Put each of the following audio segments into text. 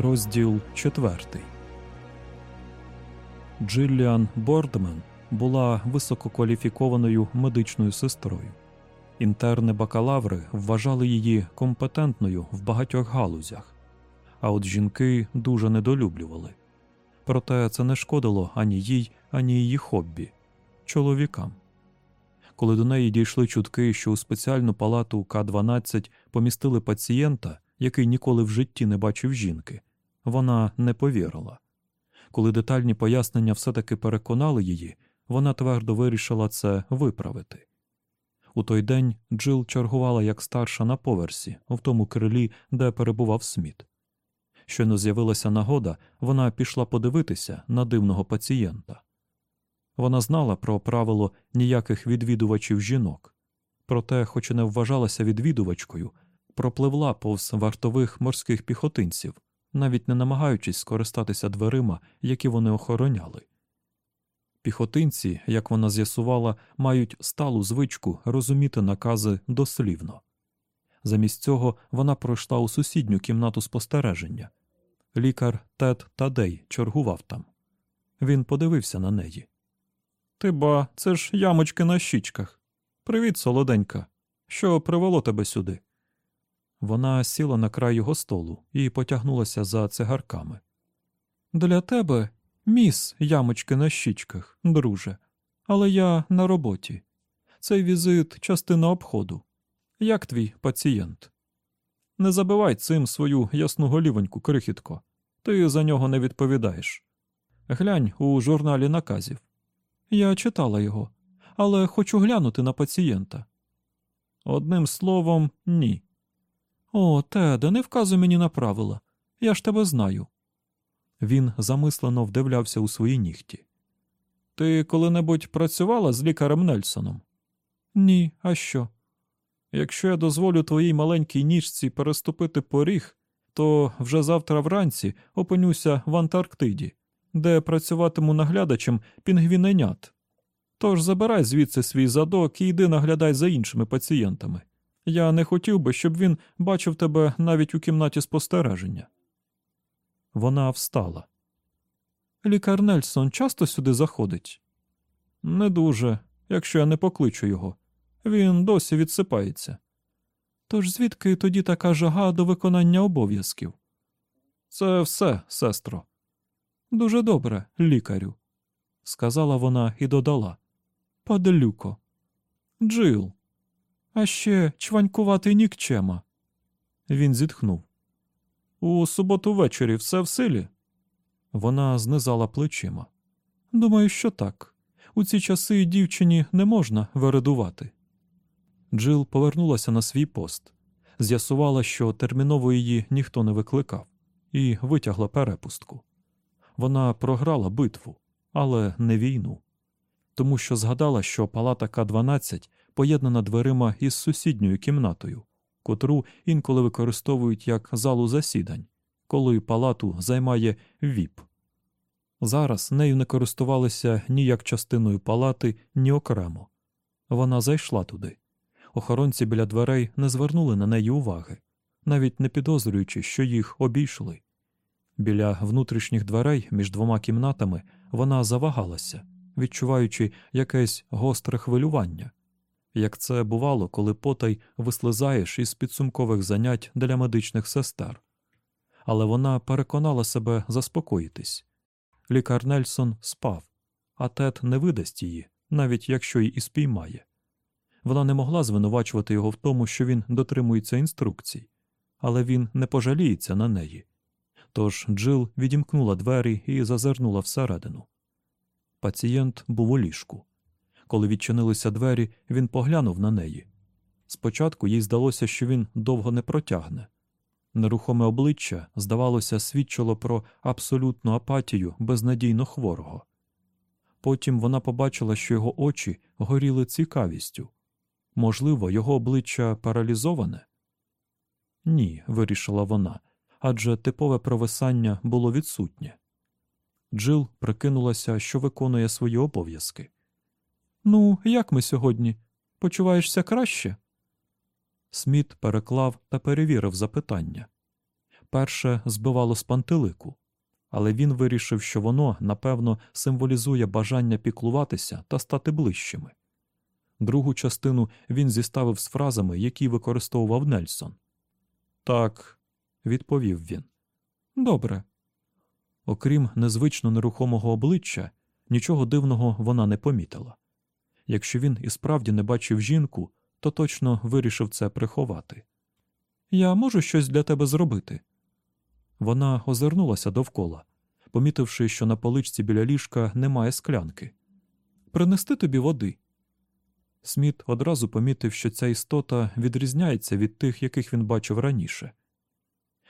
Розділ четвертий. Джиліан Бордмен була висококваліфікованою медичною сестрою. Інтерни бакалаври вважали її компетентною в багатьох галузях, а от жінки дуже недолюблювали. Проте це не шкодило ані їй, ані її хобі чоловікам. Коли до неї дійшли чутки, що у спеціальну палату К-12 помістили пацієнта, який ніколи в житті не бачив жінки, вона не повірила. Коли детальні пояснення все-таки переконали її, вона твердо вирішила це виправити. У той день Джил чергувала як старша на поверсі, в тому крилі, де перебував Сміт. Щойно з'явилася нагода, вона пішла подивитися на дивного пацієнта. Вона знала про правило ніяких відвідувачів жінок, проте, хоч і не вважалася відвідувачкою, пропливла повз вартових морських піхотинців, навіть не намагаючись скористатися дверима, які вони охороняли. Піхотинці, як вона з'ясувала, мають сталу звичку розуміти накази дослівно. Замість цього вона пройшла у сусідню кімнату спостереження. Лікар Тед Тадей чергував там. Він подивився на неї. Ти ба, це ж ямочки на щічках. Привіт, солоденька. Що привело тебе сюди? Вона сіла на край його столу і потягнулася за цигарками. Для тебе, міс, ямочки на щічках, друже, але я на роботі. Цей візит частина обходу. Як твій пацієнт? Не забивай цим свою ясну голівоньку, крихітко. Ти за нього не відповідаєш. Глянь у журналі наказів. Я читала його, але хочу глянути на пацієнта. Одним словом, ні. О, Теде, не вказуй мені на правила. Я ж тебе знаю. Він замислено вдивлявся у свої нігті. Ти коли-небудь працювала з лікарем Нельсоном? Ні, а що? Якщо я дозволю твоїй маленькій ніжці переступити поріг, то вже завтра вранці опинюся в Антарктиді, де працюватиму наглядачем пінгвіненят. Тож забирай звідси свій задок і йди наглядай за іншими пацієнтами. Я не хотів би, щоб він бачив тебе навіть у кімнаті спостереження. Вона встала. Лікар Нельсон часто сюди заходить? Не дуже, якщо я не покличу його. Він досі відсипається. Тож звідки тоді така жага до виконання обов'язків? Це все, сестро. Дуже добре, лікарю, сказала вона і додала. Паделюко. Джил. А ще чванькуватий нікчема. Він зітхнув. У суботу ввечері все в силі. Вона знизала плечима. Думаю, що так. У ці часи дівчині не можна вередувати. Джил повернулася на свій пост, з'ясувала, що терміново її ніхто не викликав, і витягла перепустку. Вона програла битву, але не війну, тому що згадала, що палата К-12 поєднана дверима із сусідньою кімнатою, котру інколи використовують як залу засідань, коли палату займає ВІП. Зараз нею не користувалися ні як частиною палати, ні окремо. Вона зайшла туди. Охоронці біля дверей не звернули на неї уваги, навіть не підозрюючи, що їх обійшли. Біля внутрішніх дверей між двома кімнатами вона завагалася, відчуваючи якесь гостре хвилювання, як це бувало, коли потай вислизаєш із підсумкових занять для медичних сестер. Але вона переконала себе заспокоїтись. Лікар Нельсон спав, а Тед не видасть її, навіть якщо й і спіймає. Вона не могла звинувачувати його в тому, що він дотримується інструкцій, але він не пожаліється на неї. Тож Джил відімкнула двері і зазирнула всередину. Пацієнт був у ліжку. Коли відчинилися двері, він поглянув на неї. Спочатку їй здалося, що він довго не протягне. Нерухоме обличчя, здавалося, свідчило про абсолютну апатію безнадійно хворого. Потім вона побачила, що його очі горіли цікавістю. Можливо, його обличчя паралізоване? Ні, вирішила вона, адже типове провисання було відсутнє. Джил прикинулася, що виконує свої обов'язки. Ну, як ми сьогодні? Почуваєшся краще? Сміт переклав та перевірив запитання. Перше збивало з пантелику, але він вирішив, що воно, напевно, символізує бажання піклуватися та стати ближчими. Другу частину він зіставив з фразами, які використовував Нельсон. Так, відповів він. Добре. Окрім незвично нерухомого обличчя, нічого дивного вона не помітила. Якщо він і справді не бачив жінку, то точно вирішив це приховати. Я можу щось для тебе зробити. Вона озирнулася довкола, помітивши, що на поличці біля ліжка немає склянки. Принести тобі води. Сміт одразу помітив, що ця істота відрізняється від тих, яких він бачив раніше.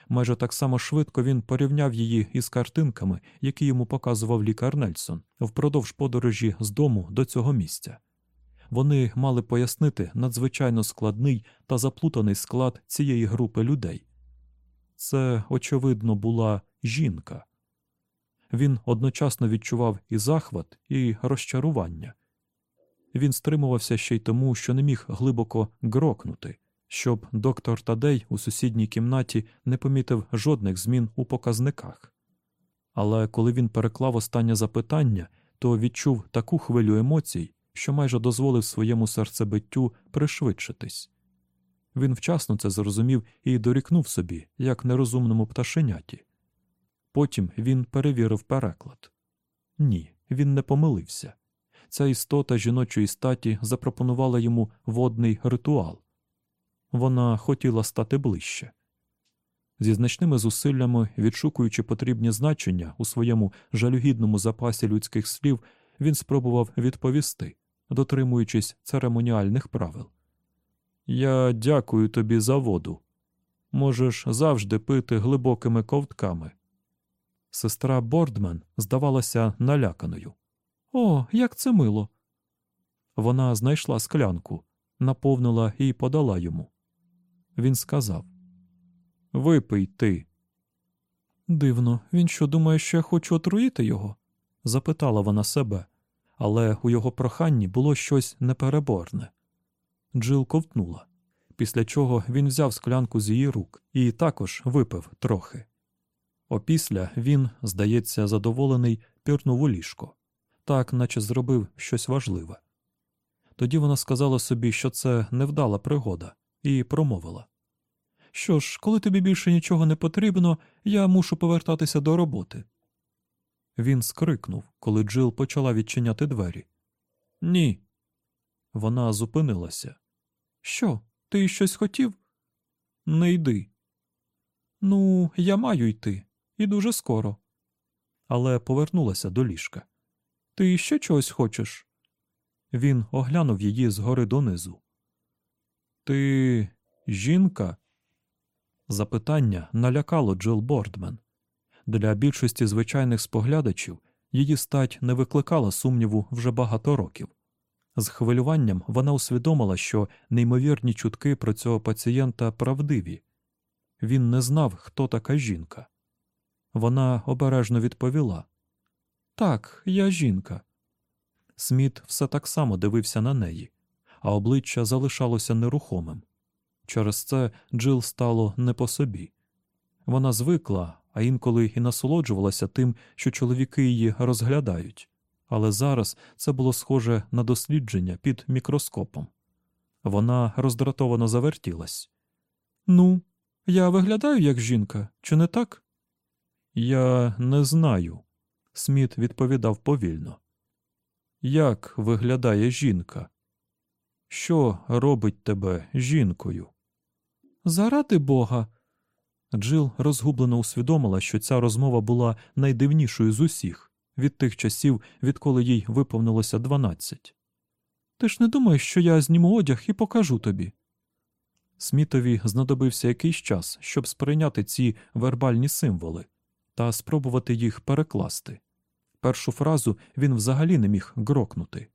Майже так само швидко він порівняв її із картинками, які йому показував лікар Нельсон впродовж подорожі з дому до цього місця. Вони мали пояснити надзвичайно складний та заплутаний склад цієї групи людей. Це, очевидно, була жінка. Він одночасно відчував і захват, і розчарування. Він стримувався ще й тому, що не міг глибоко грокнути, щоб доктор Тадей у сусідній кімнаті не помітив жодних змін у показниках. Але коли він переклав останнє запитання, то відчув таку хвилю емоцій, що майже дозволив своєму серцебиттю пришвидшитись. Він вчасно це зрозумів і дорікнув собі, як нерозумному пташеняті. Потім він перевірив переклад. Ні, він не помилився. Ця істота жіночої статі запропонувала йому водний ритуал. Вона хотіла стати ближче. Зі значними зусиллями, відшукуючи потрібні значення у своєму жалюгідному запасі людських слів, він спробував відповісти, дотримуючись церемоніальних правил. Я дякую тобі за воду. Можеш завжди пити глибокими ковтками. Сестра Бордмен здавалася наляканою. О, як це мило. Вона знайшла склянку, наповнила і подала йому. Він сказав Випий ти. Дивно, він що думає, що я хочу отруїти його? запитала вона себе, але у його проханні було щось непереборне. Джил ковтнула, після чого він взяв склянку з її рук і також випив трохи. Опісля він, здається, задоволений, пірнув у ліжко, так наче зробив щось важливе. Тоді вона сказала собі, що це невдала пригода, і промовила Що ж, коли тобі більше нічого не потрібно, я мушу повертатися до роботи. Він скрикнув, коли Джил почала відчиняти двері. Ні. Вона зупинилася. Що, ти щось хотів? Не йди. Ну, я маю йти, і дуже скоро. Але повернулася до ліжка. Ти ще чогось хочеш? Він оглянув її згори донизу. Ти жінка? Запитання налякало Джил Бордмен. Для більшості звичайних споглядачів її стать не викликала сумніву вже багато років. З хвилюванням вона усвідомила, що неймовірні чутки про цього пацієнта правдиві. Він не знав, хто така жінка. Вона обережно відповіла Так, я жінка. Сміт все так само дивився на неї, а обличчя залишалося нерухомим. Через це Джил стало не по собі. Вона звикла, а інколи і насолоджувалася тим, що чоловіки її розглядають але зараз це було схоже на дослідження під мікроскопом. Вона роздратовано завертілась. Ну, я виглядаю як жінка, чи не так? Я не знаю, Сміт відповідав повільно. Як виглядає жінка? Що робить тебе жінкою? Заради бога. Джил розгублено усвідомила, що ця розмова була найдивнішою з усіх від тих часів, відколи їй виповнилося дванадцять. Ти ж не думаєш, що я зніму одяг і покажу тобі? Смітові знадобився якийсь час, щоб сприйняти ці вербальні символи та спробувати їх перекласти. Першу фразу він взагалі не міг грокнути.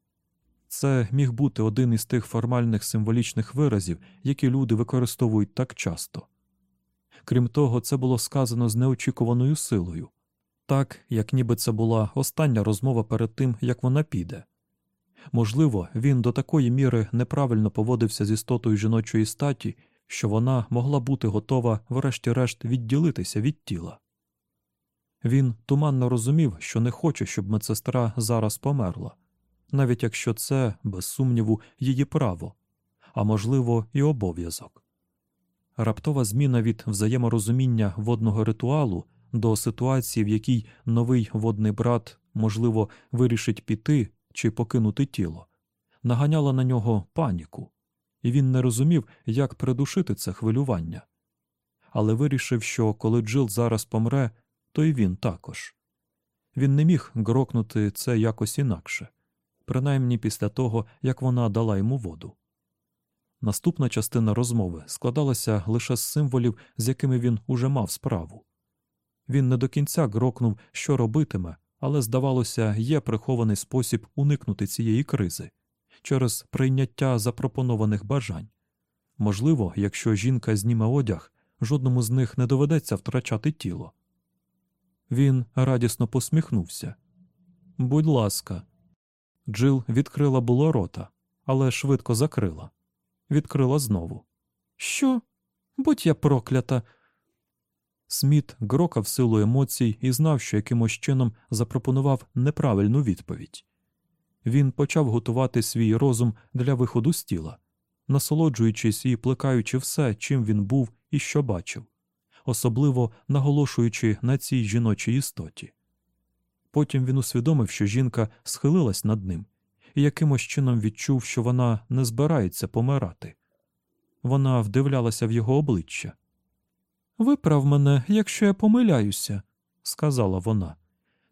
Це міг бути один із тих формальних символічних виразів, які люди використовують так часто. Крім того, це було сказано з неочікуваною силою, так, як ніби це була остання розмова перед тим, як вона піде. Можливо, він до такої міри неправильно поводився з істотою жіночої статі, що вона могла бути готова, врешті-решт, відділитися від тіла. Він туманно розумів, що не хоче, щоб медсестра зараз померла, навіть якщо це, без сумніву, її право, а можливо, і обов'язок. Раптова зміна від взаєморозуміння водного ритуалу до ситуації, в якій новий водний брат, можливо, вирішить піти чи покинути тіло, наганяла на нього паніку, і він не розумів, як придушити це хвилювання. Але вирішив, що коли Джил зараз помре, то й він також. Він не міг грокнути це якось інакше, принаймні після того, як вона дала йому воду. Наступна частина розмови складалася лише з символів, з якими він уже мав справу. Він не до кінця грокнув, що робитиме, але, здавалося, є прихований спосіб уникнути цієї кризи через прийняття запропонованих бажань. Можливо, якщо жінка зніме одяг, жодному з них не доведеться втрачати тіло. Він радісно посміхнувся. Будь ласка, Джил відкрила було рота, але швидко закрила. Відкрила знову. Що? Будь я проклята. Сміт грокав силу емоцій і знав, що якимось чином запропонував неправильну відповідь. Він почав готувати свій розум для виходу з тіла, насолоджуючись і плекаючи все, чим він був і що бачив, особливо наголошуючи на цій жіночій істоті. Потім він усвідомив, що жінка схилилась над ним і якимось чином відчув, що вона не збирається помирати. Вона вдивлялася в його обличчя. Виправ мене, якщо я помиляюся, сказала вона.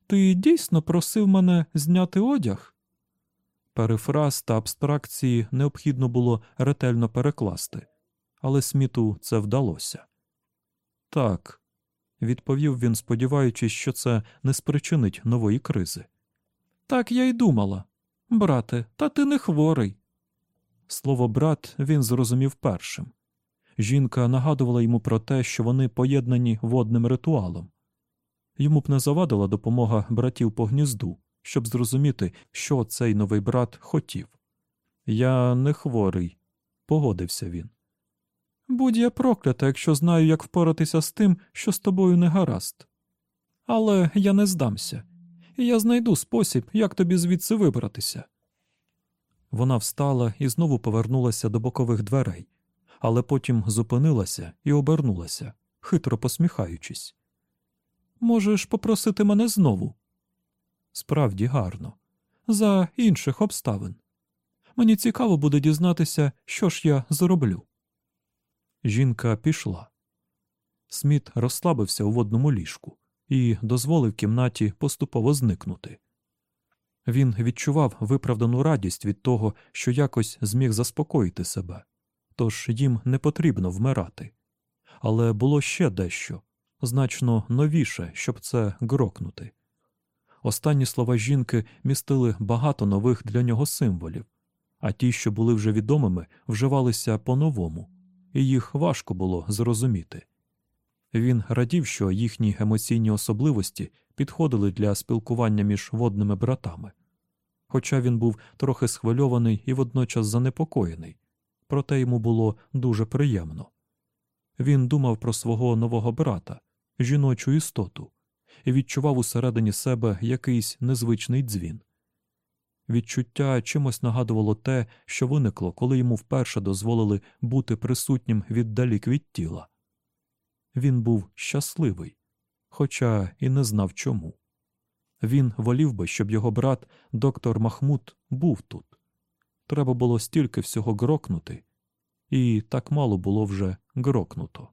Ти дійсно просив мене зняти одяг? Перефраз та абстракції необхідно було ретельно перекласти, але Сміту це вдалося. Так, відповів він, сподіваючись, що це не спричинить нової кризи. Так я й думала. Брате, та ти не хворий. Слово брат він зрозумів першим. Жінка нагадувала йому про те, що вони поєднані водним ритуалом. Йому б не завадила допомога братів по гнізду, щоб зрозуміти, що цей новий брат хотів. Я не хворий, погодився він. Будь я проклята, якщо знаю, як впоратися з тим, що з тобою не гаразд. Але я не здамся, я знайду спосіб, як тобі звідси вибратися. Вона встала і знову повернулася до бокових дверей, але потім зупинилася і обернулася, хитро посміхаючись. Можеш попросити мене знову? Справді гарно, за інших обставин. Мені цікаво буде дізнатися, що ж я зроблю. Жінка пішла. Сміт розслабився у водному ліжку і дозволив кімнаті поступово зникнути. Він відчував виправдану радість від того, що якось зміг заспокоїти себе, тож їм не потрібно вмирати. Але було ще дещо значно новіше, щоб це грокнути. Останні слова жінки містили багато нових для нього символів, а ті, що були вже відомими, вживалися по-новому, і їх важко було зрозуміти. Він радів, що їхні емоційні особливості підходили для спілкування між водними братами. Хоча він був трохи схвильований і водночас занепокоєний, проте йому було дуже приємно. Він думав про свого нового брата, жіночу істоту, і відчував усередині себе якийсь незвичний дзвін. Відчуття чимось нагадувало те, що виникло, коли йому вперше дозволили бути присутнім віддалік від тіла. Він був щасливий, хоча і не знав чому. Він волів би, щоб його брат, доктор Махмуд, був тут. Треба було стільки всього грокнути, і так мало було вже грокнуто.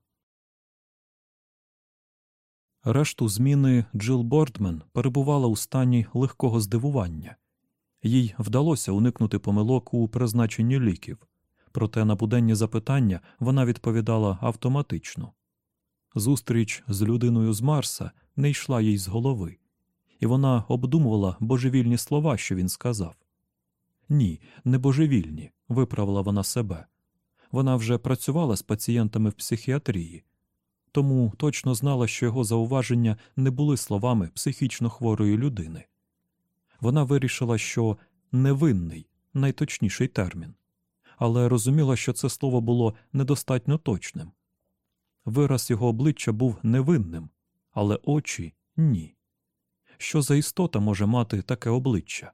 Решту зміни Джил Бордмен перебувала у стані легкого здивування. Їй вдалося уникнути помилок у призначенні ліків, Проте на буденні запитання вона відповідала автоматично. Зустріч з людиною з Марса не йшла їй з голови, і вона обдумувала божевільні слова, що він сказав. Ні, не божевільні, виправила вона себе. Вона вже працювала з пацієнтами в психіатрії, тому точно знала, що його зауваження не були словами психічно хворої людини. Вона вирішила, що невинний найточніший термін, але розуміла, що це слово було недостатньо точним. Вираз його обличчя був невинним, але очі ні. Що за істота може мати таке обличчя?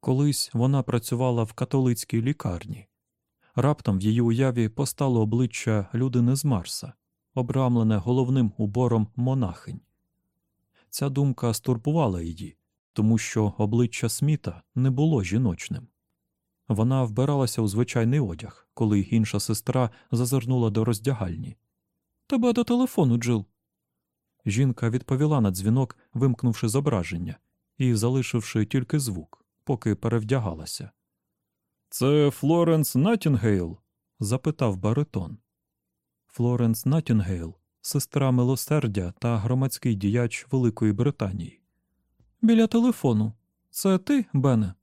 Колись вона працювала в католицькій лікарні. Раптом в її уяві постало обличчя людини з Марса, обрамлене головним убором монахинь. Ця думка стурбувала її, тому що обличчя Сміта не було жіночним. Вона вбиралася у звичайний одяг, коли інша сестра зазирнула до роздягальні. Тебе до телефону, Джил. Жінка відповіла на дзвінок, вимкнувши зображення і залишивши тільки звук, поки перевдягалася. Це Флоренс Найтінгейл? запитав баритон. Флоренс Найтінгейл, сестра милосердя та громадський діяч Великої Британії. Біля телефону. Це ти, Бене?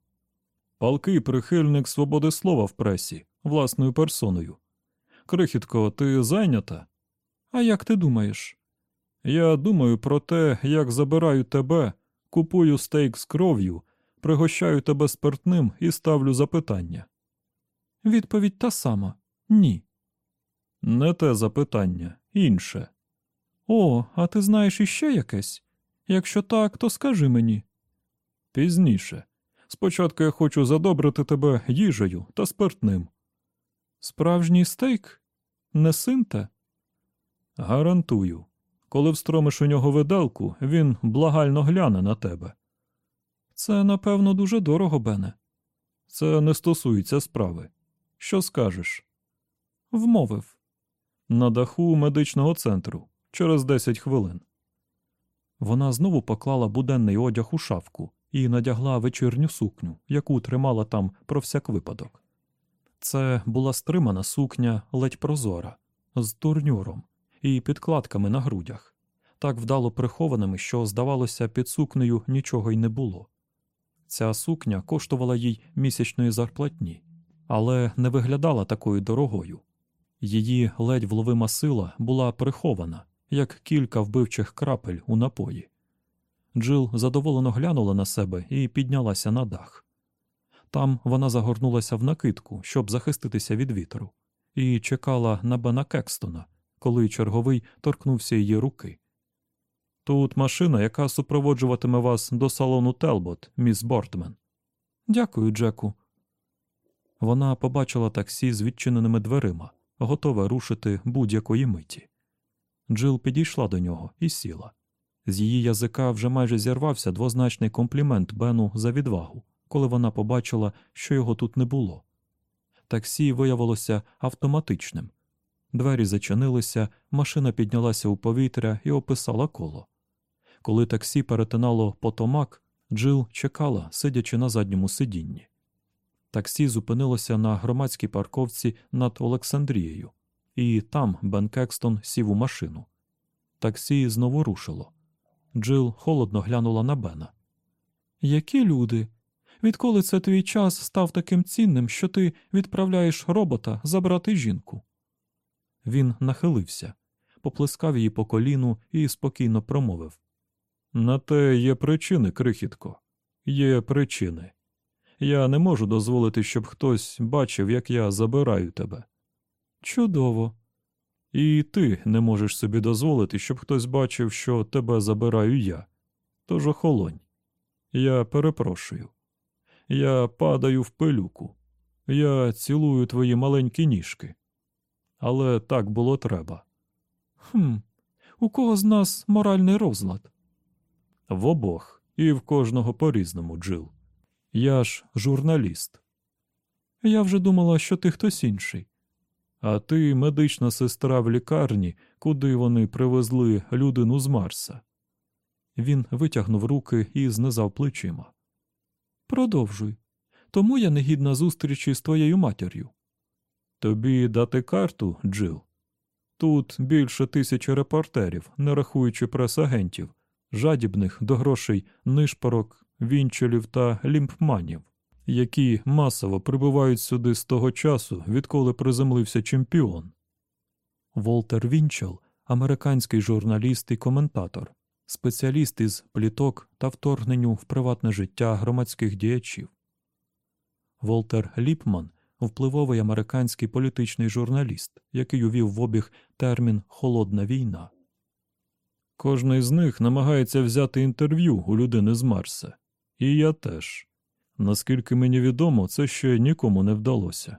Палкий прихильник свободи слова в пресі, власною персоною. Крихітко, ти зайнята? А як ти думаєш? Я думаю про те, як забираю тебе, купую стейк з кров'ю, пригощаю тебе спиртним і ставлю запитання. Відповідь та сама ні. Не те запитання, інше. О, а ти знаєш іще якесь? Якщо так, то скажи мені. Пізніше. Спочатку я хочу задобрити тебе їжею та спиртним. Справжній стейк? Не синте? Гарантую. Коли встромиш у нього виделку, він благально гляне на тебе. Це, напевно, дуже дорого, Бене. Це не стосується справи. Що скажеш? Вмовив. На даху медичного центру через 10 хвилин. Вона знову поклала буденний одяг у шафку і надягла вечірню сукню, яку тримала там про всяк випадок. Це була стримана сукня ледь прозора, з турнюром і підкладками на грудях, так вдало прихованими, що, здавалося, під сукнею нічого й не було. Ця сукня коштувала їй місячної зарплатні, але не виглядала такою дорогою. Її ледь вловима сила була прихована, як кілька вбивчих крапель у напої. Джил задоволено глянула на себе і піднялася на дах. Там вона загорнулася в накидку, щоб захиститися від вітру, і чекала на Бена Кекстона, коли черговий торкнувся її руки. Тут машина, яка супроводжуватиме вас до салону Телбот, міс Бортмен. Дякую, Джеку. Вона побачила таксі з відчиненими дверима, готове рушити будь-якої миті. Джил підійшла до нього і сіла. З її язика вже майже зірвався двозначний комплімент Бену за відвагу, коли вона побачила, що його тут не було. Таксі виявилося автоматичним. Двері зачинилися, машина піднялася у повітря і описала коло. Коли таксі перетинало потомак, Джил чекала, сидячи на задньому сидінні. Таксі зупинилося на громадській парковці над Олександрією, і там Бен Кекстон сів у машину. Таксі знову рушило. Джил холодно глянула на Бена. Які люди? Відколи це твій час став таким цінним, що ти відправляєш робота забрати жінку? Він нахилився, поплескав її по коліну і спокійно промовив На те є причини, крихітко, є причини. Я не можу дозволити, щоб хтось бачив, як я забираю тебе. Чудово. І ти не можеш собі дозволити, щоб хтось бачив, що тебе забираю я. Тож охолонь. Я перепрошую. Я падаю в пилюку. Я цілую твої маленькі ніжки. Але так було треба. Хм, у кого з нас моральний розлад? В обох і в кожного по різному, Джил. Я ж журналіст. Я вже думала, що ти хтось інший. А ти медична сестра в лікарні, куди вони привезли людину з Марса. Він витягнув руки і знизав плечима. Продовжуй. Тому я негідна зустрічі з твоєю матір'ю. Тобі дати карту, Джил? Тут більше тисячі репортерів, не рахуючи прес-агентів, жадібних до грошей нишпорок, вінчелів та лімпманів, які масово прибувають сюди з того часу, відколи приземлився чемпіон. Волтер Вінчел, американський журналіст і коментатор, спеціаліст із пліток та вторгненню в приватне життя громадських діячів. Волтер Ліпман впливовий американський політичний журналіст, який увів в обіг термін Холодна війна. Кожний з них намагається взяти інтерв'ю у людини з Марса. І я теж. Наскільки мені відомо, це ще нікому не вдалося.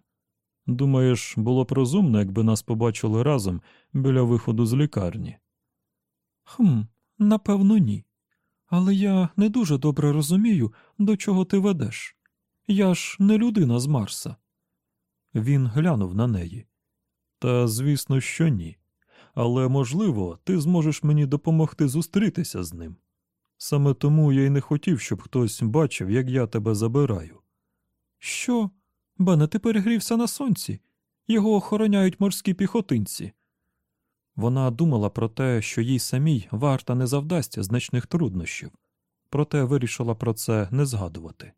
Думаєш, було б розумно, якби нас побачили разом біля виходу з лікарні? Хм, напевно, ні. Але я не дуже добре розумію, до чого ти ведеш. Я ж не людина з Марса. Він глянув на неї. Та, звісно, що ні. Але, можливо, ти зможеш мені допомогти зустрітися з ним. Саме тому я й не хотів, щоб хтось бачив, як я тебе забираю. Що? Бене, ти перегрівся на сонці. Його охороняють морські піхотинці. Вона думала про те, що їй самій варта не завдасться значних труднощів, проте вирішила про це не згадувати.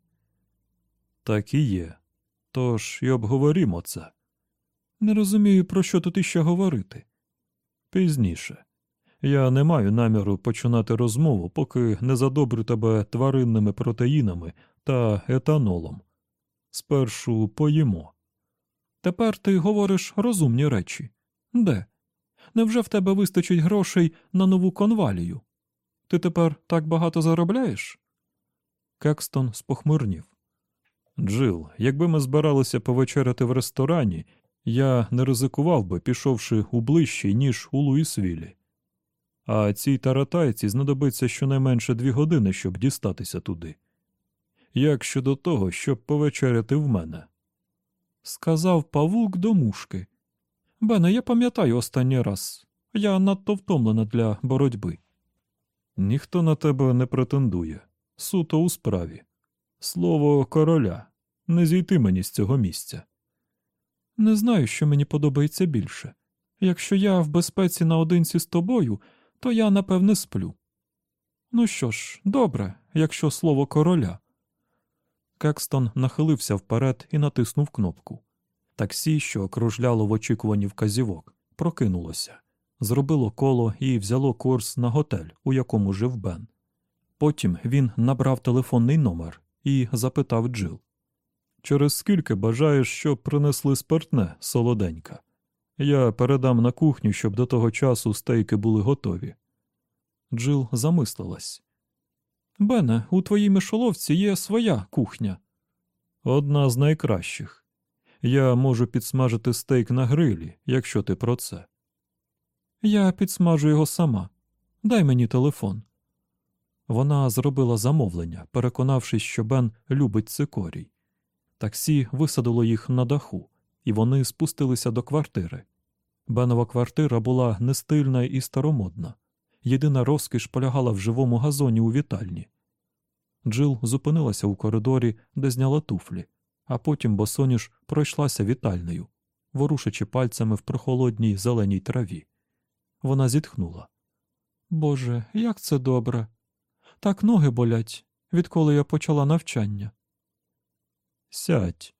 Так і є. Тож і обговорімо це. Не розумію, про що тут іще говорити. Пізніше. Я не маю наміру починати розмову, поки не задобрю тебе тваринними протеїнами та етанолом. Спершу поїмо. Тепер ти говориш розумні речі. Де? Невже в тебе вистачить грошей на нову конвалію? Ти тепер так багато заробляєш? Кекстон спохмурнів. Джил, якби ми збиралися повечеряти в ресторані, я не ризикував би, пішовши у ближчий, ніж у Луїсвілі. А цій таратайці знадобиться щонайменше дві години, щоб дістатися туди. Як щодо того, щоб повечеряти в мене? Сказав павук до мушки. Бене, я пам'ятаю останній раз. Я надто втомлена для боротьби. Ніхто на тебе не претендує. Суто у справі. Слово короля. Не зійти мені з цього місця. Не знаю, що мені подобається більше. Якщо я в безпеці наодинці з тобою, то я напевне сплю. Ну що ж, добре, якщо слово короля. Кекстон нахилився вперед і натиснув кнопку. Таксі, що кружляло в очікуванні вказівок, прокинулося, зробило коло і взяло курс на готель, у якому жив Бен. Потім він набрав телефонний номер і запитав Джил. Через скільки бажаєш, щоб принесли спиртне, солоденька? Я передам на кухню, щоб до того часу стейки були готові. Джил замислилась. Бене, у твоїй мишоловці є своя кухня. Одна з найкращих. Я можу підсмажити стейк на грилі, якщо ти про це. Я підсмажу його сама. Дай мені телефон. Вона зробила замовлення, переконавшись, що Бен любить цикорій. Таксі висадило їх на даху, і вони спустилися до квартири. Бенова квартира була нестильна і старомодна. Єдина розкіш полягала в живому газоні у вітальні. Джил зупинилася у коридорі, де зняла туфлі, а потім босоніж пройшлася вітальнею, ворушачи пальцями в прохолодній зеленій траві. Вона зітхнула. Боже, як це добре. Так ноги болять, відколи я почала навчання. Сядь.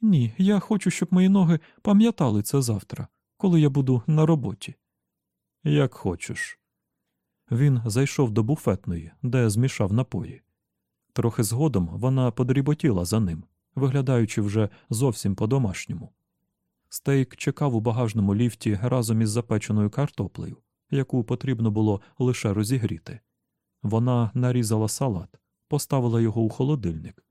Ні, я хочу, щоб мої ноги пам'ятали це завтра, коли я буду на роботі. Як хочеш. Він зайшов до буфетної, де змішав напої. Трохи згодом вона подріботіла за ним, виглядаючи вже зовсім по-домашньому. Стейк чекав у багажному ліфті разом із запеченою картоплею, яку потрібно було лише розігріти. Вона нарізала салат, поставила його у холодильник,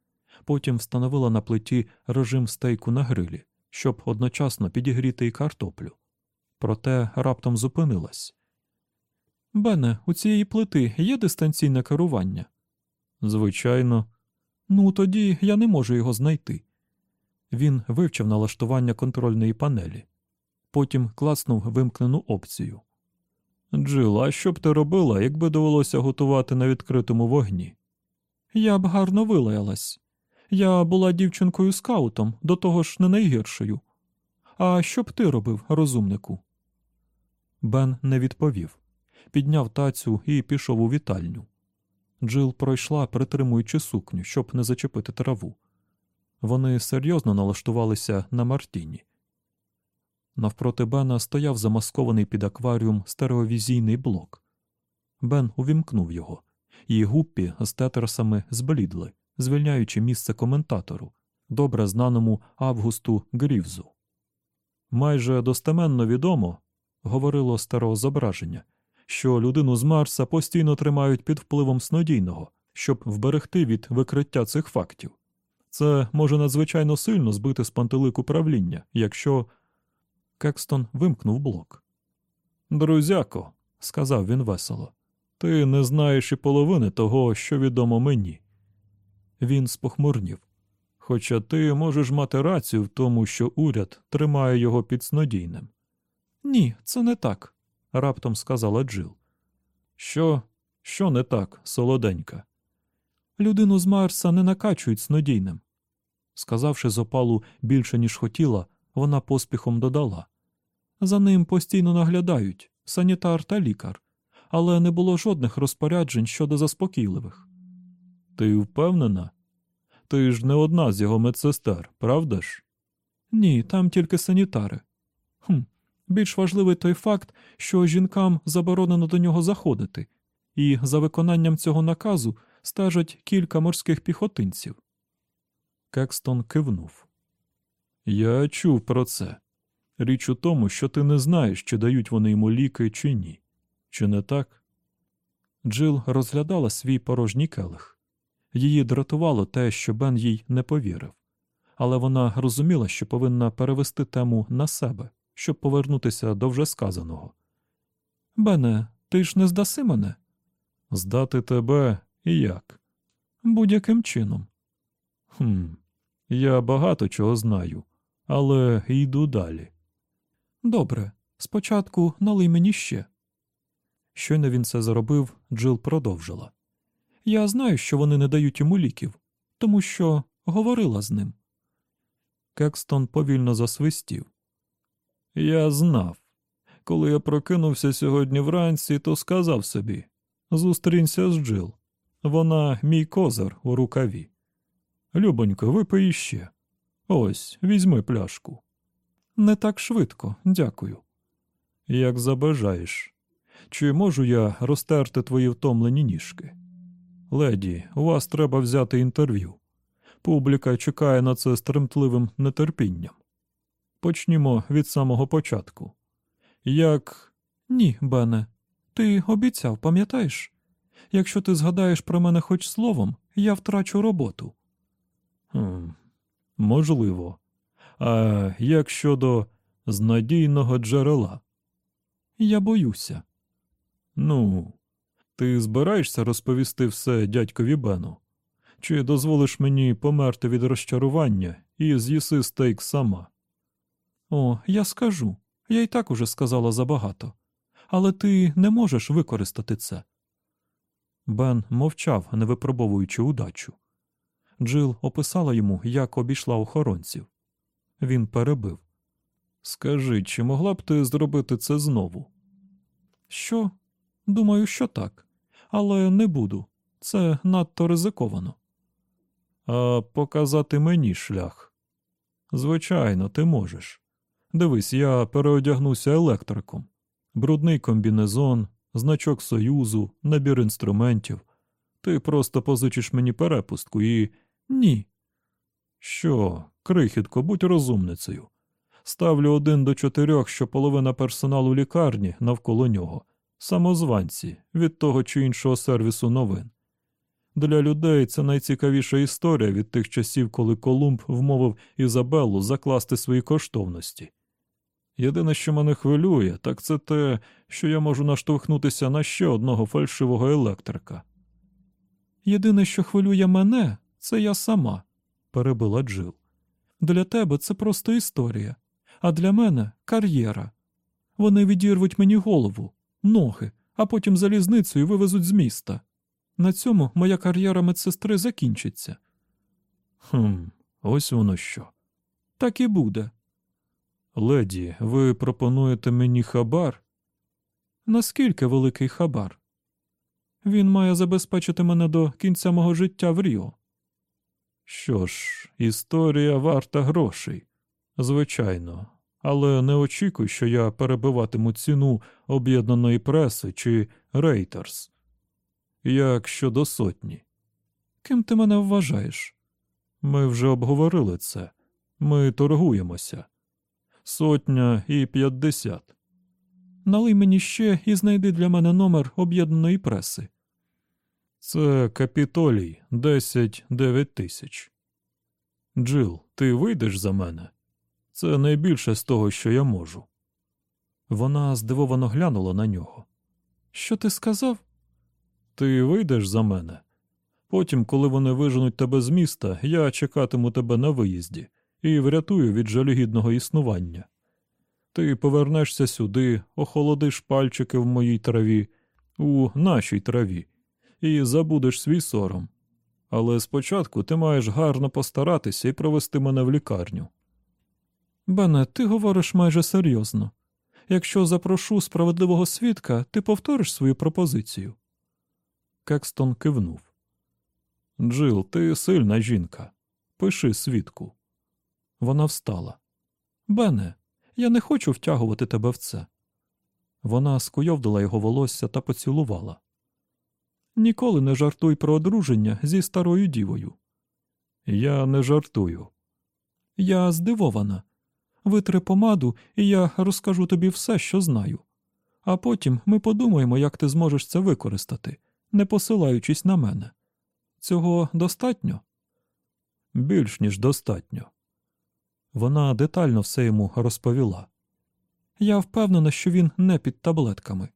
потім встановила на плиті режим стейку на грилі, щоб одночасно підігріти і картоплю. Проте раптом зупинилась. Бене, у цієї плити є дистанційне керування? Звичайно. Ну, тоді я не можу його знайти. Він вивчив налаштування контрольної панелі, потім класнув вимкнену опцію. Джил, а що б ти робила, якби довелося готувати на відкритому вогні? Я б гарно вилаялась. Я була дівчинкою скаутом, до того ж не найгіршою. А що б ти робив, розумнику? Бен не відповів, підняв тацю і пішов у вітальню. Джил пройшла, притримуючи сукню, щоб не зачепити траву. Вони серйозно налаштувалися на Мартіні. Навпроти Бена стояв замаскований під акваріум стереовізійний блок. Бен увімкнув його, і гуппі з тетерсами зблідли, звільняючи місце коментатору, добре знаному Августу Грівзу. Майже достеменно відомо, говорило старозображення, що людину з Марса постійно тримають під впливом снодійного, щоб вберегти від викриття цих фактів. Це може надзвичайно сильно збити з пантелику правління, якщо. Кекстон вимкнув блок. Друзяко, сказав він весело, ти не знаєш і половини того, що відомо мені. Він спохмурнів. Хоча ти можеш мати рацію в тому, що уряд тримає його під снодійним. Ні, це не так, раптом сказала Джил. Що, що не так, солоденька? Людину з Марса не накачують снодійним. Сказавши з опалу більше, ніж хотіла, вона поспіхом додала. За ним постійно наглядають санітар та лікар, але не було жодних розпоряджень щодо заспокійливих. Ти впевнена? Ти ж не одна з його медсестер, правда ж? Ні, там тільки санітари. Хм, Більш важливий той факт, що жінкам заборонено до нього заходити, і за виконанням цього наказу стежать кілька морських піхотинців. Кекстон кивнув. Я чув про це. Річ у тому, що ти не знаєш, чи дають вони йому ліки, чи ні. Чи не так? Джил розглядала свій порожній келих. Її дратувало те, що Бен їй не повірив, але вона розуміла, що повинна перевести тему на себе, щоб повернутися до вже сказаного. Бене, ти ж не здаси мене? Здати тебе і як? Будь-яким чином. Хм, я багато чого знаю, але йду далі. Добре, спочатку налий мені ще. Щойно він це зробив, Джил продовжила. Я знаю, що вони не дають йому ліків, тому що говорила з ним. Кекстон повільно засвистів. Я знав. Коли я прокинувся сьогодні вранці, то сказав собі зустрінься з Джил. Вона мій козир у рукаві. Любонько, випий іще. Ось, візьми пляшку. Не так швидко, дякую. Як забажаєш. Чи можу я розтерти твої втомлені ніжки? Леді, у вас треба взяти інтерв'ю. Публіка чекає на це з тремтливим нетерпінням. Почнімо від самого початку. Як. Ні, Бене, ти обіцяв, пам'ятаєш? Якщо ти згадаєш про мене хоч словом, я втрачу роботу. Хм, Можливо. А як щодо знадійного джерела? Я боюся. Ну, ти збираєшся розповісти все дядькові Бену? Чи дозволиш мені померти від розчарування і з'їси стейк сама? О, я скажу. Я й так уже сказала забагато. Але ти не можеш використати це. Бен мовчав, не випробовуючи удачу. Джил описала йому, як обійшла охоронців. Він перебив. Скажи, чи могла б ти зробити це знову? Що? Думаю, що так. Але не буду. Це надто ризиковано. А показати мені шлях. Звичайно, ти можеш. Дивись, я переодягнуся електриком, брудний комбінезон, значок Союзу, набір інструментів. Ти просто позичиш мені перепустку і. Ні. Що, крихітко, будь розумницею. Ставлю один до чотирьох, що половина персоналу лікарні навколо нього, самозванці від того чи іншого сервісу новин. Для людей це найцікавіша історія від тих часів, коли Колумб вмовив Ізабеллу закласти свої коштовності. Єдине, що мене хвилює, так це те, що я можу наштовхнутися на ще одного фальшивого електрика. Єдине, що хвилює мене, це я сама, перебила Джил. Для тебе це просто історія, а для мене кар'єра. Вони відірвуть мені голову, ноги, а потім залізницею вивезуть з міста. На цьому моя кар'єра медсестри закінчиться. Хм, ось воно що. Так і буде. Леді, ви пропонуєте мені хабар? Наскільки великий хабар? Він має забезпечити мене до кінця мого життя в Ріо. Що ж, історія варта грошей. Звичайно, але не очікуй, що я перебиватиму ціну об'єднаної преси чи Рейтерс. Як щодо сотні. Ким ти мене вважаєш? Ми вже обговорили це. Ми торгуємося. Сотня і п'ятдесят. Налий мені ще і знайди для мене номер об'єднаної преси. Це капітолій 10-9 тисяч. Джил, ти вийдеш за мене? Це найбільше з того, що я можу. Вона здивовано глянула на нього. Що ти сказав? Ти вийдеш за мене. Потім, коли вони виженуть тебе з міста, я чекатиму тебе на виїзді і врятую від жалюгідного існування. Ти повернешся сюди, охолодиш пальчики в моїй траві, у нашій траві, і забудеш свій сором. Але спочатку ти маєш гарно постаратися і провести мене в лікарню. Бене, ти говориш майже серйозно. Якщо запрошу справедливого свідка, ти повториш свою пропозицію. Кекстон кивнув. Джил, ти сильна жінка. Пиши свідку. Вона встала. Бене, я не хочу втягувати тебе в це. Вона скуйовдила його волосся та поцілувала. Ніколи не жартуй про одруження зі старою дівою. Я не жартую. Я здивована. Витри помаду, і я розкажу тобі все, що знаю. А потім ми подумаємо, як ти зможеш це використати, не посилаючись на мене. Цього достатньо? Більш ніж достатньо. Вона детально все йому розповіла. Я впевнена, що він не під таблетками.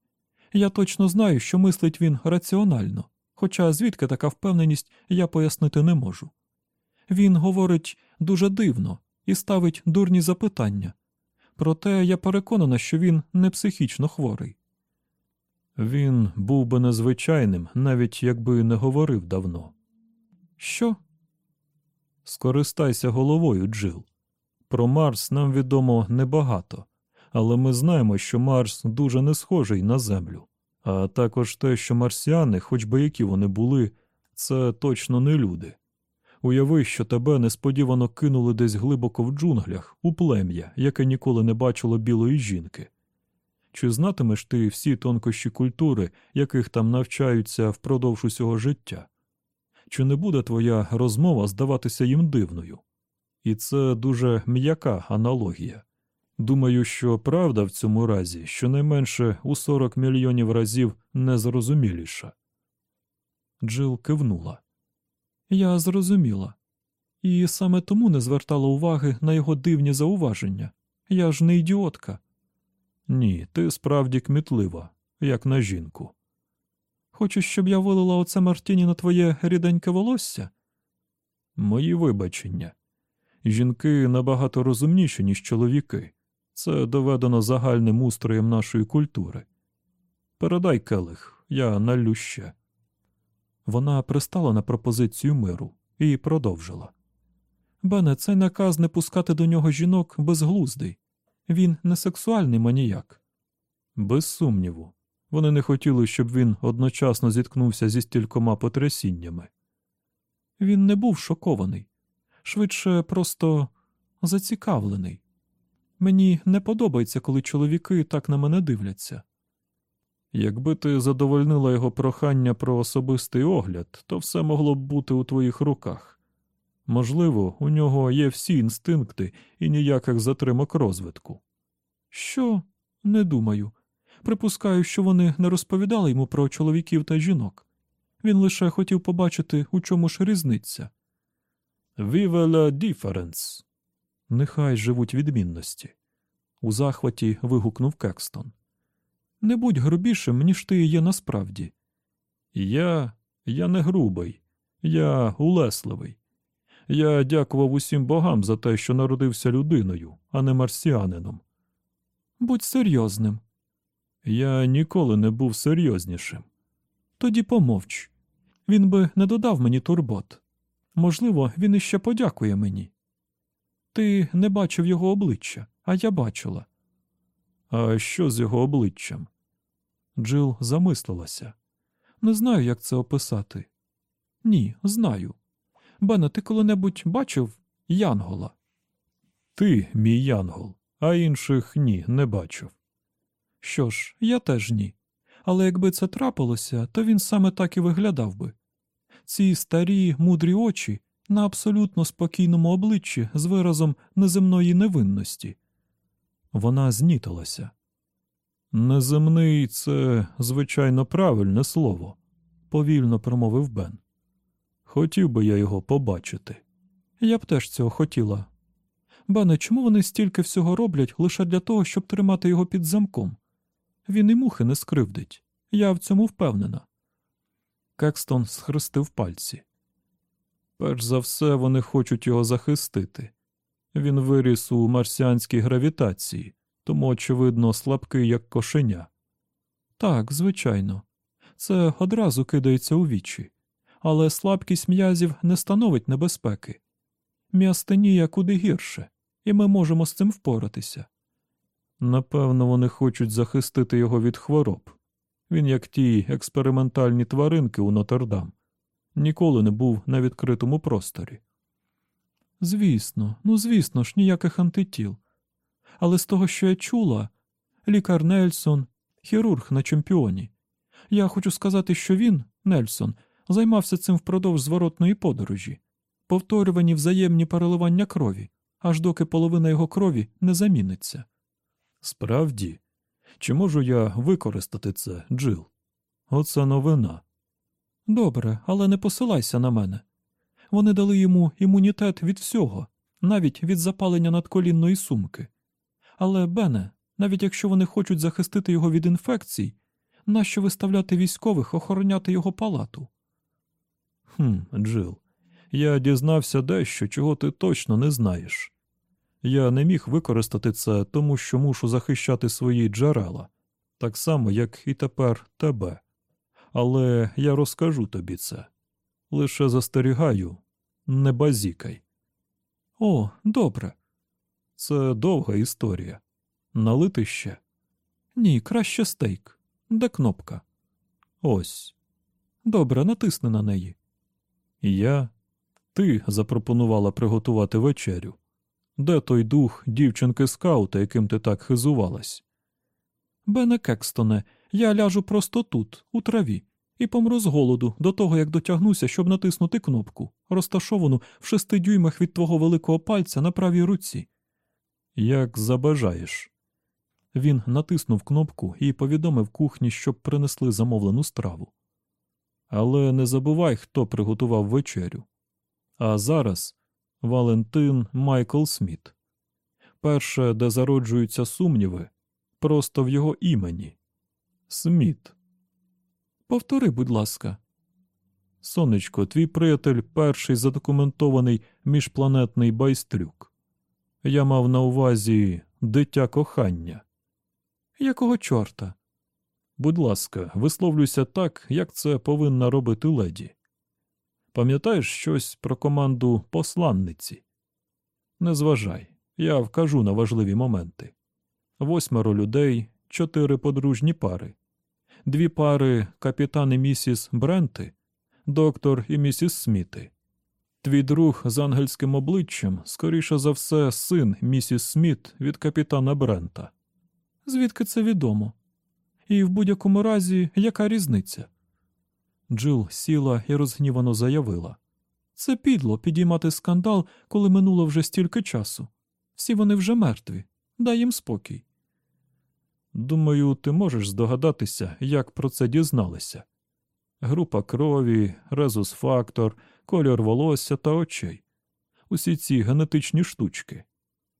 Я точно знаю, що мислить він раціонально, хоча звідки така впевненість я пояснити не можу. Він говорить дуже дивно і ставить дурні запитання, проте я переконана, що він не психічно хворий. Він був би незвичайним, навіть якби не говорив давно. Що? Скористайся головою, Джил. Про Марс нам відомо небагато, але ми знаємо, що Марс дуже не схожий на Землю, а також те, що марсіани, хоч би які вони були, це точно не люди. Уяви, що тебе несподівано кинули десь глибоко в джунглях, у плем'я, яке ніколи не бачило білої жінки. Чи знатимеш ти всі тонкощі культури, яких там навчаються впродовж усього життя? Чи не буде твоя розмова здаватися їм дивною? І це дуже м'яка аналогія. Думаю, що правда в цьому разі щонайменше у 40 мільйонів разів незрозуміліша. Джил кивнула. Я зрозуміла. І саме тому не звертала уваги на його дивні зауваження. Я ж не ідіотка. Ні, ти справді кмітлива, як на жінку. Хочеш, щоб я вилила оце Мартіні на твоє ріденьке волосся? Мої вибачення. Жінки набагато розумніші, ніж чоловіки. Це доведено загальним устроєм нашої культури. Передай келих, я налю ще. Вона пристала на пропозицію миру і продовжила. Бене, цей наказ не пускати до нього жінок безглуздий. Він не сексуальний маніяк. Без сумніву. Вони не хотіли, щоб він одночасно зіткнувся зі стількома потрясіннями. Він не був шокований, швидше просто зацікавлений. Мені не подобається, коли чоловіки так на мене дивляться. Якби ти задовольнила його прохання про особистий огляд, то все могло б бути у твоїх руках. Можливо, у нього є всі інстинкти і ніяких затримок розвитку. Що? Не думаю. Припускаю, що вони не розповідали йому про чоловіків та жінок. Він лише хотів побачити, у чому ж різниця. La difference. Нехай живуть відмінності. У захваті вигукнув Кекстон. Не будь грубішим, ніж ти є насправді. Я я не грубий, я улесливий. Я дякував усім богам за те, що народився людиною, а не марсіанином. Будь серйозним. Я ніколи не був серйознішим. Тоді помовч. Він би не додав мені турбот. Можливо, він іще подякує мені. Ти не бачив його обличчя, а я бачила. А що з його обличчям? Джил замислилася. Не знаю, як це описати. Ні, знаю. Бене, ти коли-небудь бачив Янгола? Ти, мій Янгол, а інших ні, не бачив. Що ж, я теж ні. Але якби це трапилося, то він саме так і виглядав би. Ці старі, мудрі очі на абсолютно спокійному обличчі з виразом неземної невинності. Вона знітилася. Неземний це, звичайно, правильне слово, повільно промовив Бен. Хотів би я його побачити. Я б теж цього хотіла. Бене, чому вони стільки всього роблять лише для того, щоб тримати його під замком? Він і мухи не скривдить. Я в цьому впевнена. Кекстон схрестив пальці. Перш за все, вони хочуть його захистити. Він виріс у марсіанській гравітації, тому, очевидно, слабкий, як кошеня. Так, звичайно, це одразу кидається у вічі, але слабкість м'язів не становить небезпеки. М'ястенія куди гірше, і ми можемо з цим впоратися. Напевно, вони хочуть захистити його від хвороб. Він, як ті експериментальні тваринки у Нотр-Дам, ніколи не був на відкритому просторі. Звісно, ну звісно ж, ніяких антитіл. Але з того, що я чула, лікар Нельсон, хірург на чемпіоні. Я хочу сказати, що він, Нельсон, займався цим впродовж зворотної подорожі, повторювані взаємні переливання крові, аж доки половина його крові не заміниться. Справді, чи можу я використати це, Джил? Оце новина. Добре, але не посилайся на мене. Вони дали йому імунітет від всього, навіть від запалення надколінної сумки. Але, Бене, навіть якщо вони хочуть захистити його від інфекцій, нащо виставляти військових охороняти його палату? Хм, Джил, я дізнався дещо, чого ти точно не знаєш. Я не міг використати це, тому що мушу захищати свої джерела, так само, як і тепер тебе. Але я розкажу тобі це. Лише застерігаю, не базікай. О, добре. Це довга історія. Налити ще? Ні, краще стейк. Де кнопка? Ось. Добре, натисни на неї. Я. Ти запропонувала приготувати вечерю. Де той дух дівчинки скаута, яким ти так хизувалась? Бене Кекстоне, я ляжу просто тут, у траві, і помру з голоду до того, як дотягнуся, щоб натиснути кнопку, розташовану в шести дюймах від твого великого пальця на правій руці. Як забажаєш. Він натиснув кнопку і повідомив кухні, щоб принесли замовлену страву. Але не забувай, хто приготував вечерю. А зараз Валентин Майкл Сміт. Перше, де зароджуються сумніви, просто в його імені. Сміт. Повтори, будь ласка. Сонечко, твій приятель перший задокументований міжпланетний байстрюк. Я мав на увазі дитя кохання. Якого чорта? Будь ласка, висловлюйся так, як це повинна робити леді. Пам'ятаєш щось про команду посланниці? Не зважай, я вкажу на важливі моменти. Восьмеро людей, чотири подружні пари, дві пари капітан і місіс Бренти, доктор і місіс Сміти. Твій друг з ангельським обличчям, скоріше за все, син місіс Сміт від капітана Брента. Звідки це відомо? І в будь-якому разі, яка різниця? Джил сіла і розгнівано заявила. Це підло підіймати скандал, коли минуло вже стільки часу. Всі вони вже мертві. Дай їм спокій. Думаю, ти можеш здогадатися, як про це дізналися. Група крові, резус-фактор, кольор волосся та очей. Усі ці генетичні штучки.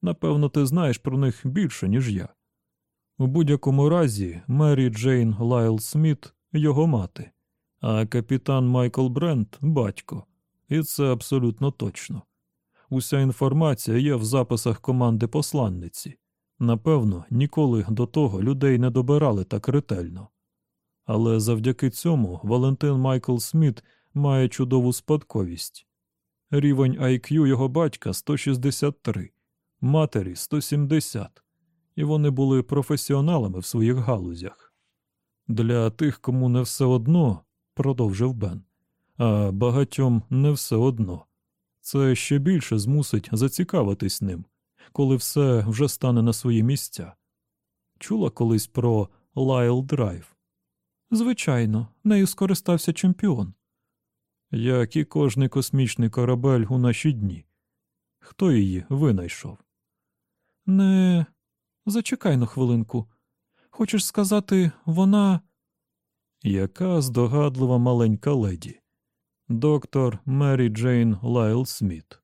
Напевно, ти знаєш про них більше, ніж я. У будь-якому разі, Мері Джейн Лайл Сміт його мати, а капітан Майкл Брент батько. І це абсолютно точно. Уся інформація є в записах команди посланниці. Напевно, ніколи до того людей не добирали так ретельно. Але завдяки цьому Валентин Майкл Сміт має чудову спадковість. Рівень IQ його батька 163, матері 170, і вони були професіоналами в своїх галузях. Для тих, кому не все одно, продовжив Бен, а багатьом не все одно. Це ще більше змусить зацікавитись ним, коли все вже стане на свої місця. Чула колись про Лайл Драйв? Звичайно, нею скористався чемпіон. Як і кожний космічний корабель у наші дні. Хто її винайшов? Не зачекай на хвилинку. Хочеш сказати, вона. Яка здогадлива маленька леді, доктор Мері Джейн Лайл Сміт.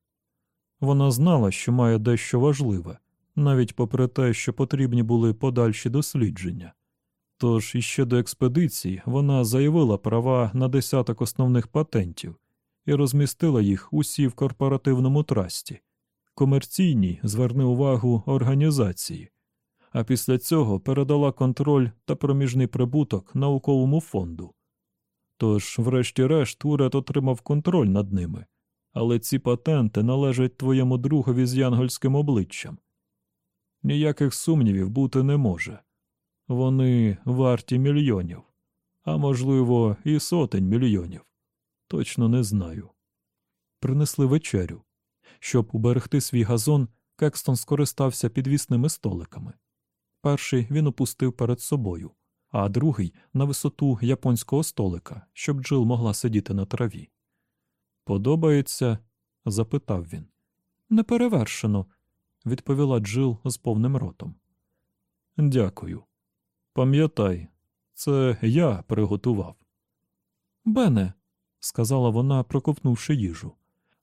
Вона знала, що має дещо важливе, навіть попри те, що потрібні були подальші дослідження. Тож іще до експедиції вона заявила права на десяток основних патентів і розмістила їх усі в корпоративному трасті, комерційній, зверни увагу, організації, а після цього передала контроль та проміжний прибуток науковому фонду. Тож, врешті-решт, уряд отримав контроль над ними, але ці патенти належать твоєму другові з янгольським обличчям. Ніяких сумнівів бути не може. Вони варті мільйонів, а можливо, і сотень мільйонів. Точно не знаю. Принесли вечерю. Щоб уберегти свій газон, Кекстон скористався підвісними столиками. Перший він опустив перед собою, а другий на висоту японського столика, щоб Джил могла сидіти на траві. Подобається? запитав він. Неперевершено, відповіла Джил з повним ротом. Дякую. Пам'ятай, це я приготував. Бене, сказала вона, проковтнувши їжу.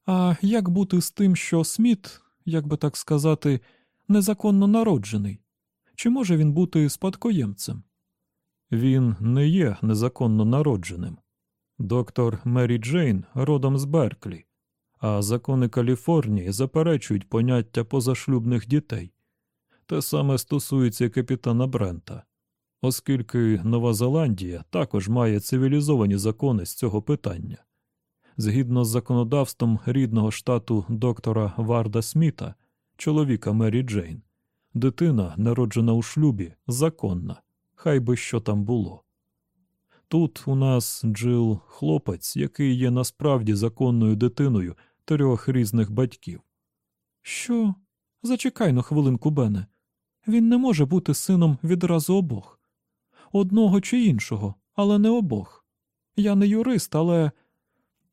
А як бути з тим, що Сміт, як би так сказати, незаконно народжений? Чи може він бути спадкоємцем? Він не є незаконно народженим. Доктор Мері Джейн родом з Берклі, а закони Каліфорнії заперечують поняття позашлюбних дітей. Те саме стосується капітана Брента, оскільки Нова Зеландія також має цивілізовані закони з цього питання. Згідно з законодавством рідного штату доктора Варда Сміта, чоловіка Мері Джейн, дитина, народжена у шлюбі, законна, хай би що там було. Тут у нас Джил хлопець, який є насправді законною дитиною трьох різних батьків. Що? Зачекай на хвилинку, Бене. Він не може бути сином відразу обох. Одного чи іншого, але не обох. Я не юрист, але.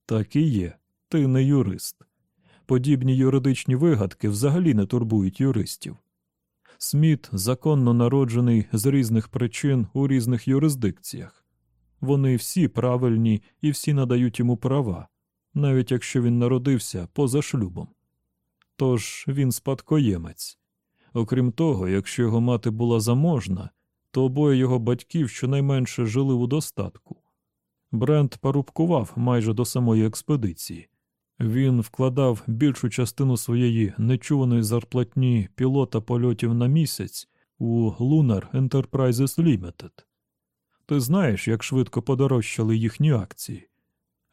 Так і є, ти не юрист. Подібні юридичні вигадки взагалі не турбують юристів. Сміт законно народжений з різних причин у різних юрисдикціях. Вони всі правильні і всі надають йому права, навіть якщо він народився поза шлюбом. Тож він спадкоємець. Окрім того, якщо його мати була заможна, то обоє його батьків щонайменше жили у достатку. Брент парубкував майже до самої експедиції. Він вкладав більшу частину своєї нечуваної зарплатні пілота польотів на місяць у Lunar Enterprises Limited. Ти знаєш, як швидко подорожчали їхні акції.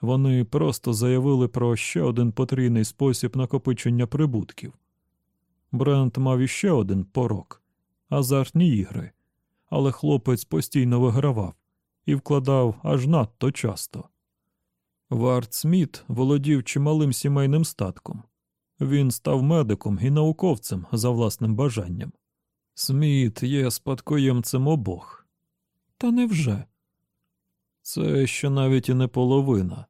Вони просто заявили про ще один потрійний спосіб накопичення прибутків. Брент мав іще один порок азартні ігри, але хлопець постійно вигравав і вкладав аж надто часто. Варт Сміт володів чималим сімейним статком. Він став медиком і науковцем за власним бажанням. Сміт є спадкоємцем обох. Та невже? Це ще навіть і не половина.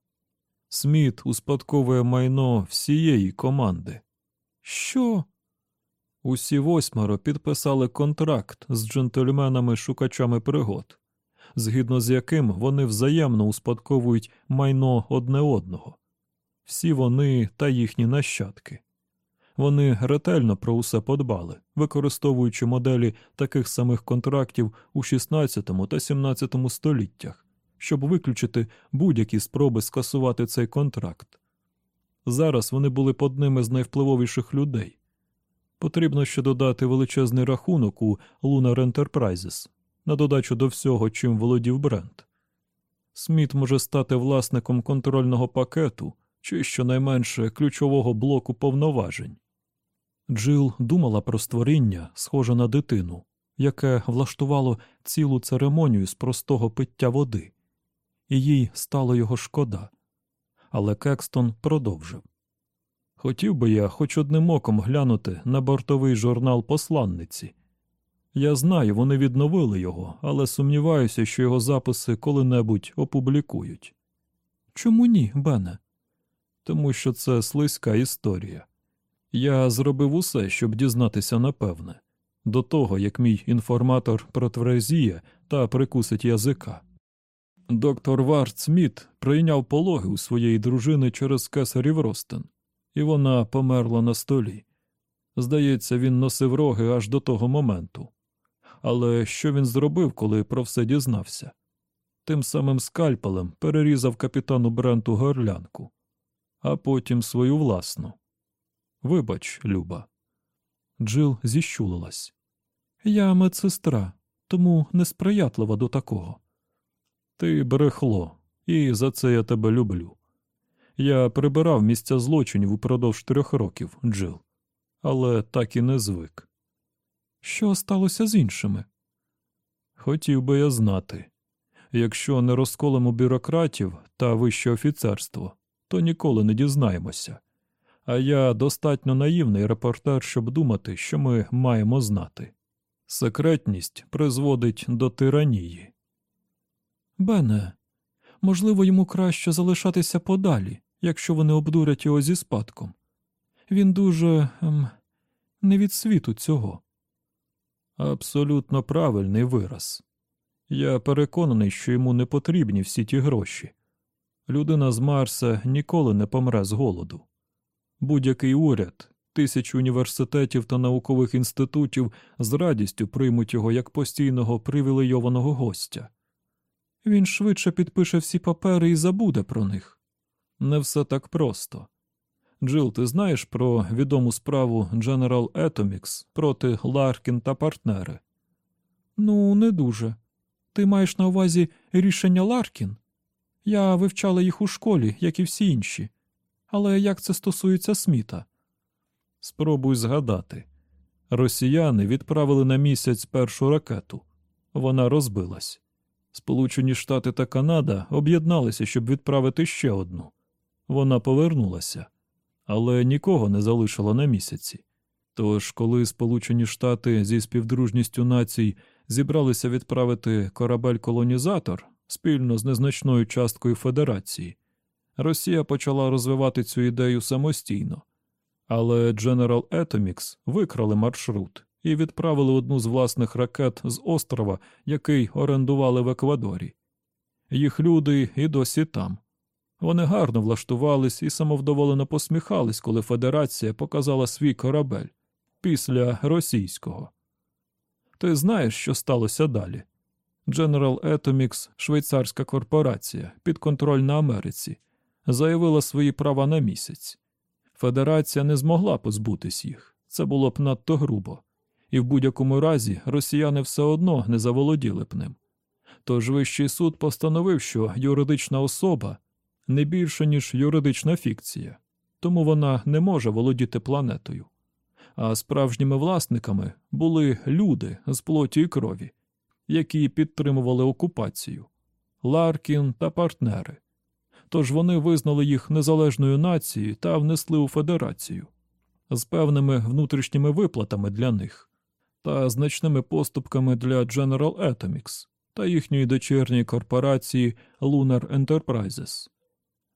Сміт успадковує майно всієї команди. Що? Усі восьмеро підписали контракт з джентльменами-шукачами пригод, згідно з яким вони взаємно успадковують майно одне одного, всі вони та їхні нащадки. Вони ретельно про усе подбали, використовуючи моделі таких самих контрактів у 16 та 17 століттях, щоб виключити будь-які спроби скасувати цей контракт. Зараз вони були б одними з найвпливовіших людей. Потрібно ще додати величезний рахунок у Lunar Enterprises на додачу до всього, чим володів Брент. Сміт може стати власником контрольного пакету чи щонайменше ключового блоку повноважень. Джил думала про створіння, схоже на дитину, яке влаштувало цілу церемонію з простого пиття води, і їй стало його шкода. Але Кекстон продовжив Хотів би я хоч одним оком глянути на бортовий журнал посланниці. Я знаю, вони відновили його, але сумніваюся, що його записи коли-небудь опублікують. Чому ні, Бене? Тому що це слизька історія. Я зробив усе, щоб дізнатися напевне, до того, як мій інформатор протверезіє та прикусить язика. Доктор Варт Сміт прийняв пологи у своєї дружини через кесарів ростин, і вона померла на столі. Здається, він носив роги аж до того моменту. Але що він зробив, коли про все дізнався? Тим самим скальпелем перерізав капітану Бренту горлянку, а потім свою власну. Вибач, Люба. Джил зіщулилась. Я медсестра, тому несприятлива до такого. Ти брехло, і за це я тебе люблю. Я прибирав місця злочинів упродовж трьох років, Джил, але так і не звик. Що сталося з іншими? Хотів би я знати. Якщо не розколимо бюрократів та вище офіцерство, то ніколи не дізнаємося. А я достатньо наївний репортер, щоб думати, що ми маємо знати. Секретність призводить до тиранії. Бене, можливо, йому краще залишатися подалі, якщо вони обдурять його зі спадком. Він дуже ем, не від світу цього. Абсолютно правильний вираз. Я переконаний, що йому не потрібні всі ті гроші. Людина з Марса ніколи не помре з голоду. Будь-який уряд, тисячі університетів та наукових інститутів з радістю приймуть його як постійного привілейованого гостя. Він швидше підпише всі папери і забуде про них. Не все так просто. Джил, ти знаєш про відому справу General Atomics проти Ларкін та партнери? Ну, не дуже. Ти маєш на увазі рішення Ларкін? Я вивчала їх у школі, як і всі інші. Але як це стосується Сміта? Спробуй згадати. Росіяни відправили на місяць першу ракету. Вона розбилась. Сполучені Штати та Канада об'єдналися, щоб відправити ще одну. Вона повернулася, але нікого не залишила на місяці. Тож, коли Сполучені Штати зі співдружністю націй зібралися відправити корабель-колонізатор спільно з незначною часткою Федерації, Росія почала розвивати цю ідею самостійно. Але General Atomics викрали маршрут і відправили одну з власних ракет з острова, який орендували в Еквадорі. Їх люди і досі там. Вони гарно влаштувались і самовдоволено посміхались, коли Федерація показала свій корабель після російського. Ти знаєш, що сталося далі? General Atomics, швейцарська корпорація, підконтрольна Америці, заявила свої права на місяць. Федерація не змогла позбутись їх, це було б надто грубо, і в будь-якому разі росіяни все одно не заволоділи б ним. Тож Вищий суд постановив, що юридична особа не більше, ніж юридична фікція, тому вона не може володіти планетою. А справжніми власниками були люди з плоті і крові, які підтримували окупацію, Ларкін та партнери. Тож вони визнали їх незалежною нацією та внесли у федерацію з певними внутрішніми виплатами для них та значними поступками для General Atomics та їхньої дочірньої корпорації Lunar Enterprises.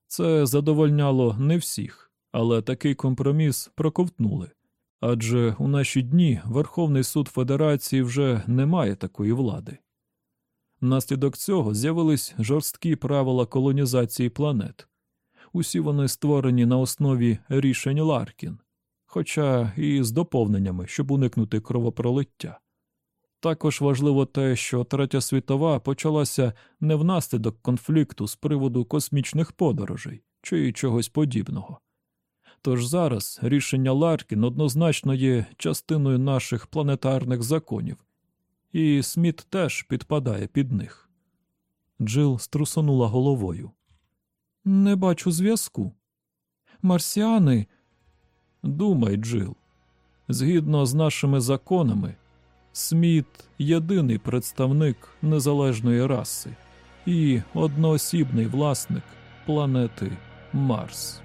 Це задовольняло не всіх, але такий компроміс проковтнули. Адже у наші дні Верховний суд Федерації вже не має такої влади. Внаслідок цього з'явились жорсткі правила колонізації планет. Усі вони створені на основі рішень Ларкін, хоча і з доповненнями, щоб уникнути кровопролиття. Також важливо те, що Третя світова почалася не внаслідок конфлікту з приводу космічних подорожей чи чогось подібного. Тож зараз рішення Ларкін однозначно є частиною наших планетарних законів, і Сміт теж підпадає під них. Джил струсонула головою. Не бачу зв'язку. Марсіани. Думай, Джил. Згідно з нашими законами, Сміт єдиний представник незалежної раси і одноосібний власник планети Марс.